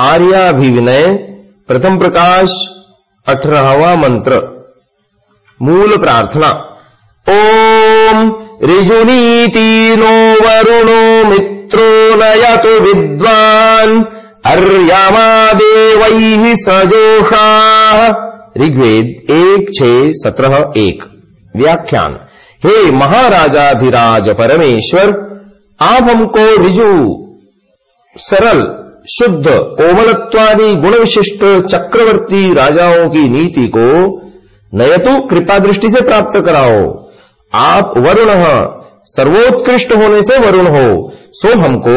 आर्याभिविनय प्रथम प्रकाश, अठारहवा मंत्र। मूल प्रार्थना। ओम ऋजुनीति नो वरुणो मित्रो नयतु विद्वान् अर्यमा देवैः सजोषा। ऋग्वेद एक, छे, सत्रह, एक। व्याख्यान। हे महाराजाधिराज परमेश्वर, आप हमको रिजु, सरल शुद्ध, कोमलत्वादि गुण विशिष्ट चक्रवर्ती राजाओं की नीति को नयतु कृपा दृष्टि से प्राप्त कराओ। आप वरुण सर्वोत्कृष्ट होने से वरुण हो, सो हमको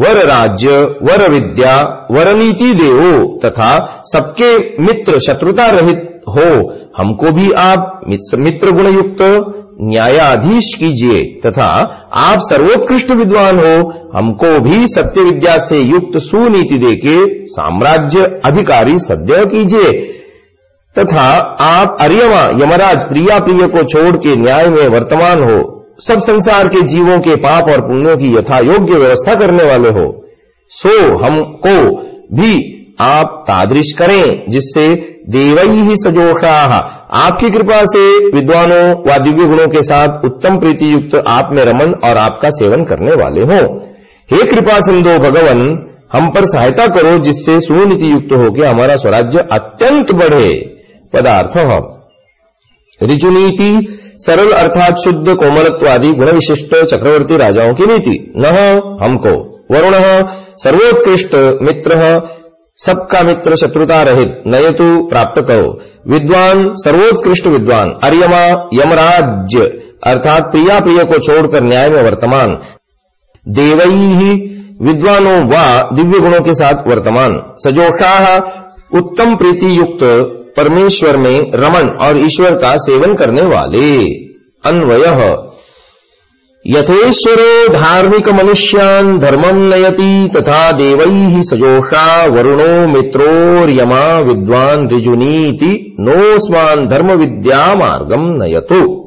वर राज्य, वर विद्या, वर नीति देवो, तथा सबके मित्र शत्रुता रहित हो। हमको भी आप मित्र गुण युक्त न्यायाधीश कीजिए, तथा आप सर्वोत्कृष्ट विद्वान हो, हमको भी सत्य विद्या से युक्त सुनीति देके साम्राज्य अधिकारी सद्य कीजिए। तथा आप अरियमा यमराज प्रिया प्रिय को छोड़ के न्याय में वर्तमान हो, सब संसार के जीवों के पाप और पुण्यों की यथा योग्य व्यवस्था करने वाले हो, सो हमको भी आप तादृश करें, जिससे देवई ही सजोषा आपकी कृपा से विद्वानों व दिव्य गुणों के साथ उत्तम प्रीति युक्त आप में रमन और आपका सेवन करने वाले हों। हे कृपा सिंधो भगवान, हम पर सहायता करो जिससे सुनीति युक्त होकर हमारा स्वराज्य अत्यंत बढ़े। पदार्थ ऋजुनीति, सरल अर्थात शुद्ध, कोमलत्वादि गुण विशिष्ट चक्रवर्ती राजाओं की नीति। न हमको। वरुण सर्वोत्कृष्ट मित्र सबका मित्र शत्रुता रहित, नयतु प्राप्त करो। विद्वान, सर्वोत्कृष्ट विद्वान, अर्यमा, यमराज्य, अर्थात प्रिया प्रिय को छोड़कर न्याय में वर्तमान। देवई ही विद्वानों व दिव्य गुणों के साथ वर्तमान। सजोषा उत्तम प्रीति युक्त परमेश्वर में रमन और ईश्वर का सेवन करने वाले। अन्वय। यथेश्वरो धार्मिक मनुष्यान् धर्मम नयति तथा देवैः सजोषा वरुणो मित्रोर्यमा विद्वान् ऋजुनीति नोस्मान् धर्म विद्या मार्गम नयतु।